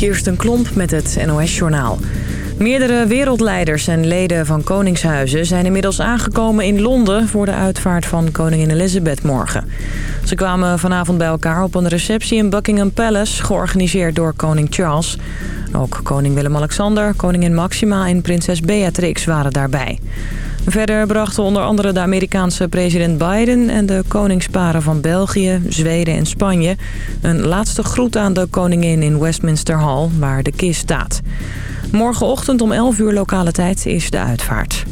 Kirsten Klomp met het NOS-journaal. Meerdere wereldleiders en leden van koningshuizen zijn inmiddels aangekomen in Londen... voor de uitvaart van koningin Elizabeth morgen. Ze kwamen vanavond bij elkaar op een receptie in Buckingham Palace... georganiseerd door koning Charles. Ook koning Willem-Alexander, koningin Maxima en prinses Beatrix waren daarbij. Verder brachten onder andere de Amerikaanse president Biden... en de koningsparen van België, Zweden en Spanje... een laatste groet aan de koningin in Westminster Hall, waar de kist staat. Morgenochtend om 11 uur lokale tijd is de uitvaart.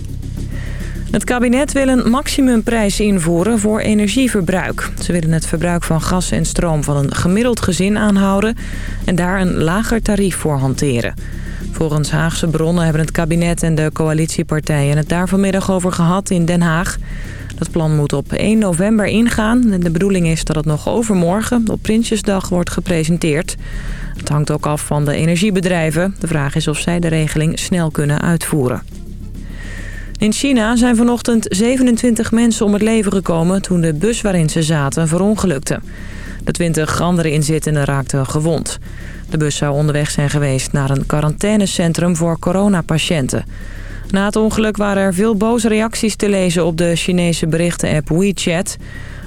Het kabinet wil een maximumprijs invoeren voor energieverbruik. Ze willen het verbruik van gas en stroom van een gemiddeld gezin aanhouden... en daar een lager tarief voor hanteren. Volgens Haagse bronnen hebben het kabinet en de coalitiepartijen het daar vanmiddag over gehad in Den Haag. Dat plan moet op 1 november ingaan en de bedoeling is dat het nog overmorgen op Prinsjesdag wordt gepresenteerd. Het hangt ook af van de energiebedrijven. De vraag is of zij de regeling snel kunnen uitvoeren. In China zijn vanochtend 27 mensen om het leven gekomen toen de bus waarin ze zaten verongelukte. De 20 andere inzittenden raakten gewond. De bus zou onderweg zijn geweest naar een quarantainecentrum voor coronapatiënten. Na het ongeluk waren er veel boze reacties te lezen op de Chinese berichtenapp WeChat.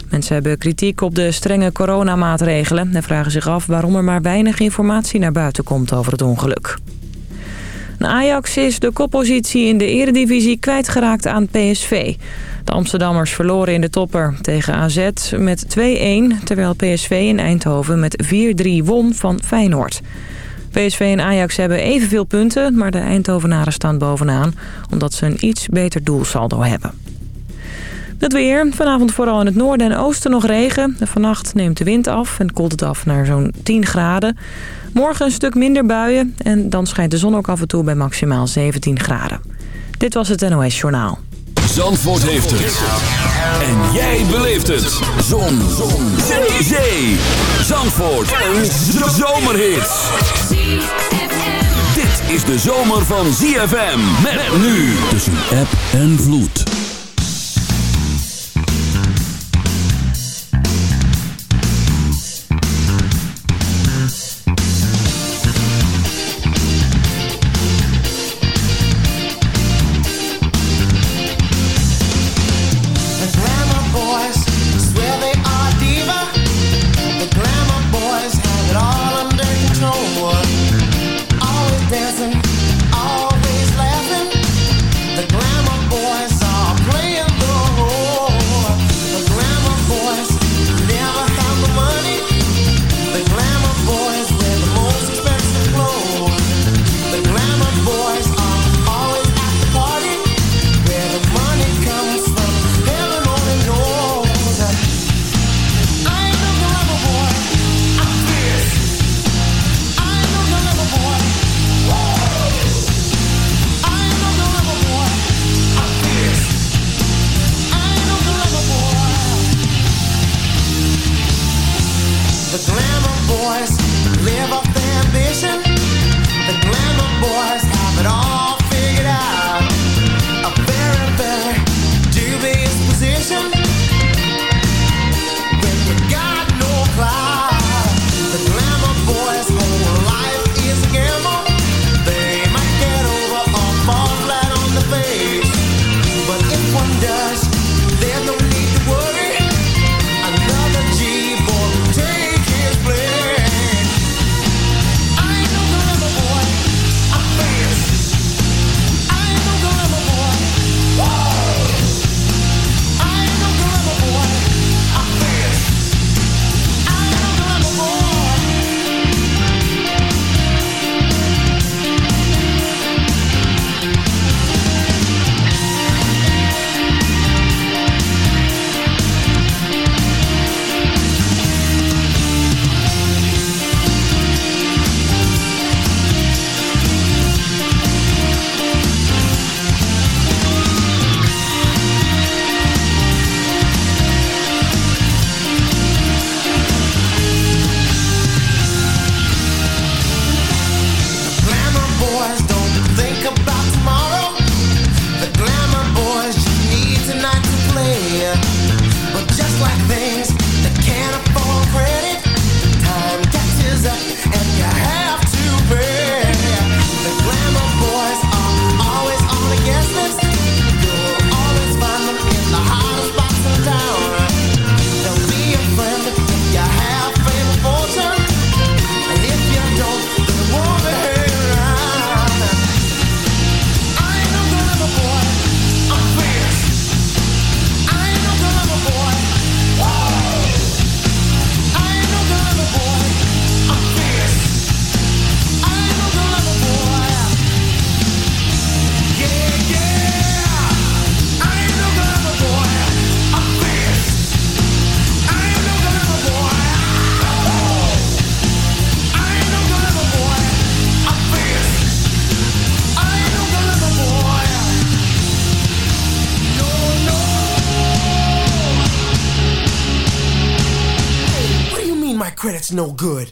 Mensen hebben kritiek op de strenge coronamaatregelen... en vragen zich af waarom er maar weinig informatie naar buiten komt over het ongeluk. Ajax is de koppositie in de eredivisie kwijtgeraakt aan PSV. De Amsterdammers verloren in de topper tegen AZ met 2-1... terwijl PSV in Eindhoven met 4-3 won van Feyenoord. PSV en Ajax hebben evenveel punten, maar de Eindhovenaren staan bovenaan... omdat ze een iets beter doelsaldo hebben. Het weer. Vanavond vooral in het noorden en oosten nog regen. Vannacht neemt de wind af en koelt het af naar zo'n 10 graden. Morgen een stuk minder buien en dan schijnt de zon ook af en toe bij maximaal 17 graden. Dit was het NOS Journaal. Zandvoort heeft het. En jij beleeft het. Zon. zon. Zee. Zee. Zandvoort. Een zomerhit. Dit is de zomer van ZFM. Met nu tussen app en vloed. No good.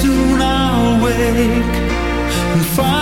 soon I'll wake and find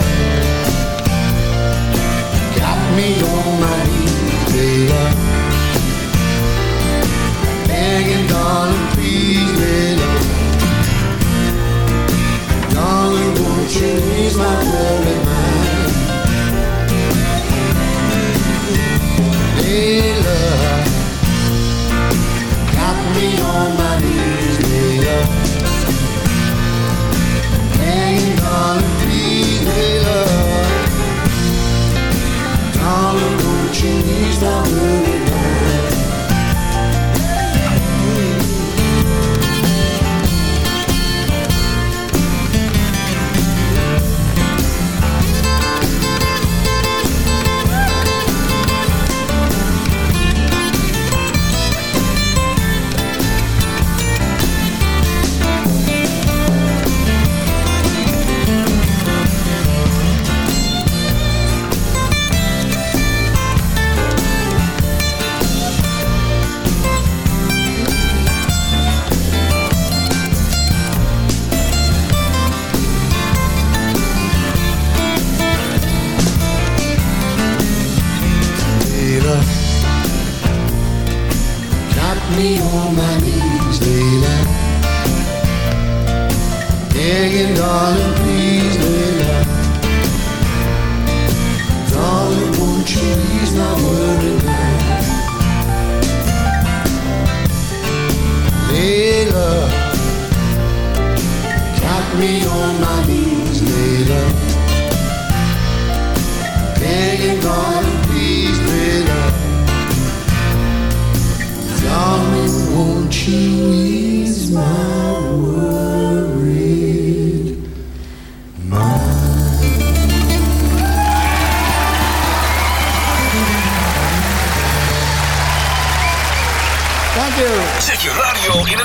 my knees, hey love. Begging, darling, please, love. Darling, won't you ease my worry mind? Hey love, got me on my knees, love. Begging, darling, please, hey Darling, won't you Begging, darling, please, Layla. Darling, won't you ease my worry mind? Layla. Got me on my knees, Layla. Begging, darling, please, Layla. Darling, won't you ease my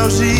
rosie.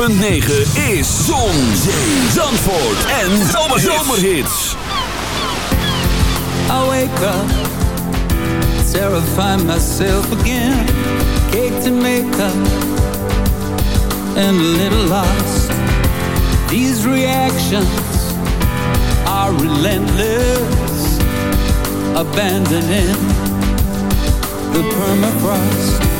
106.9 is Zon, Zandvoort en Zomerhits. I wake up, terrify myself again. Cake to make up, and a little lost. These reactions are relentless. Abandoning the permafrost.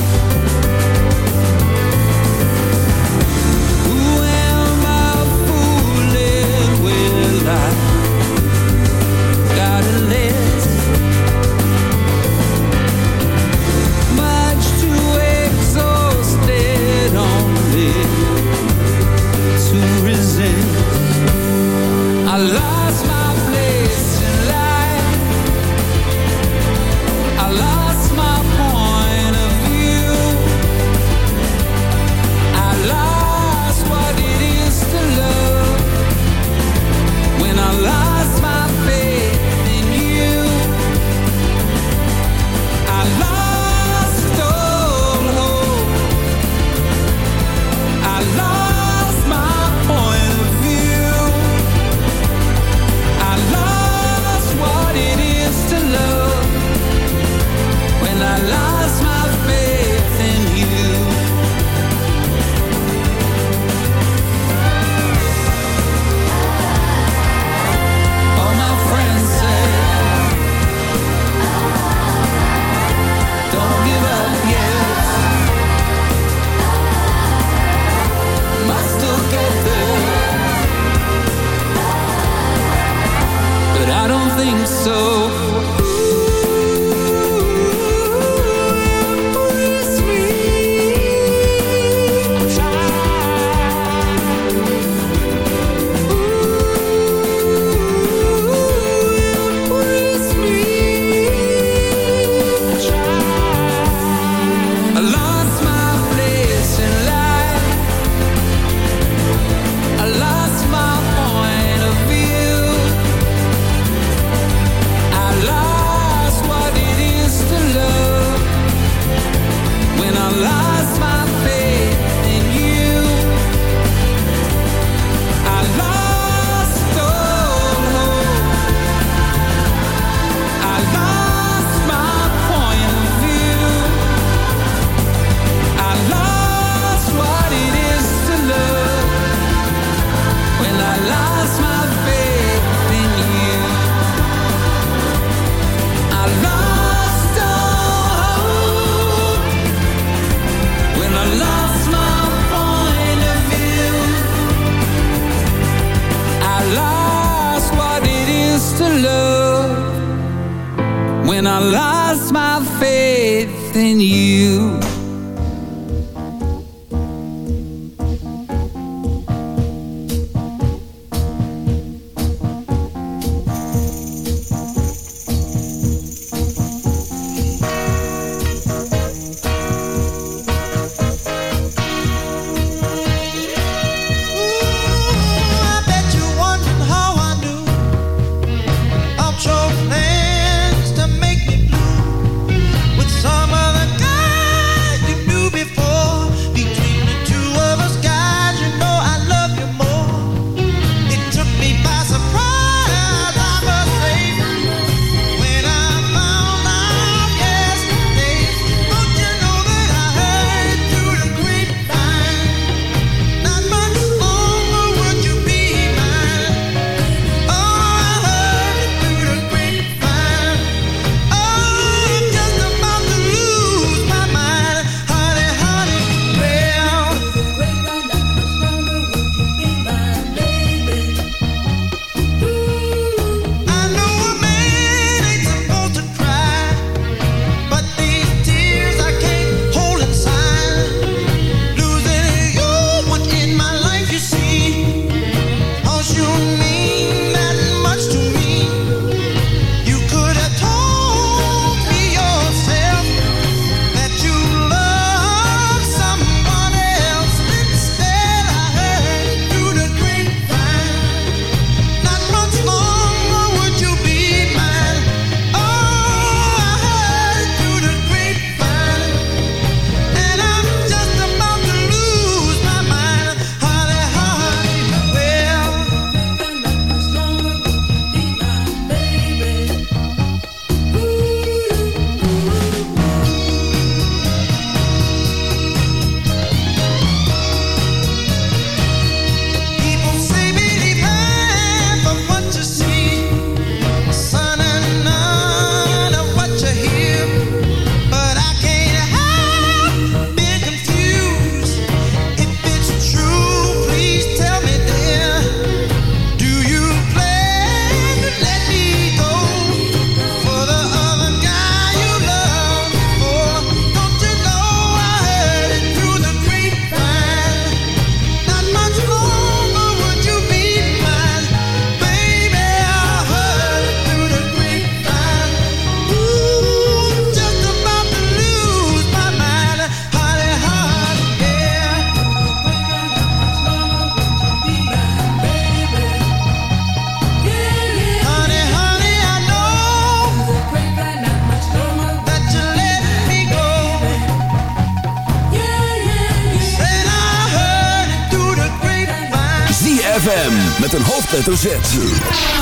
hoofdletter Z.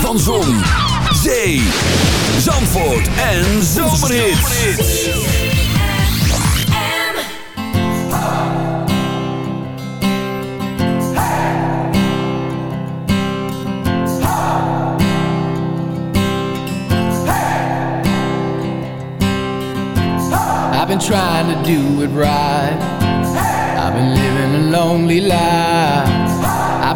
Van Zon, Zee, Zandvoort en Zomerhits. I've been trying to do it right. I've been living a lonely life.